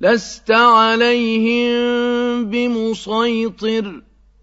لست عليهم بمسيطر.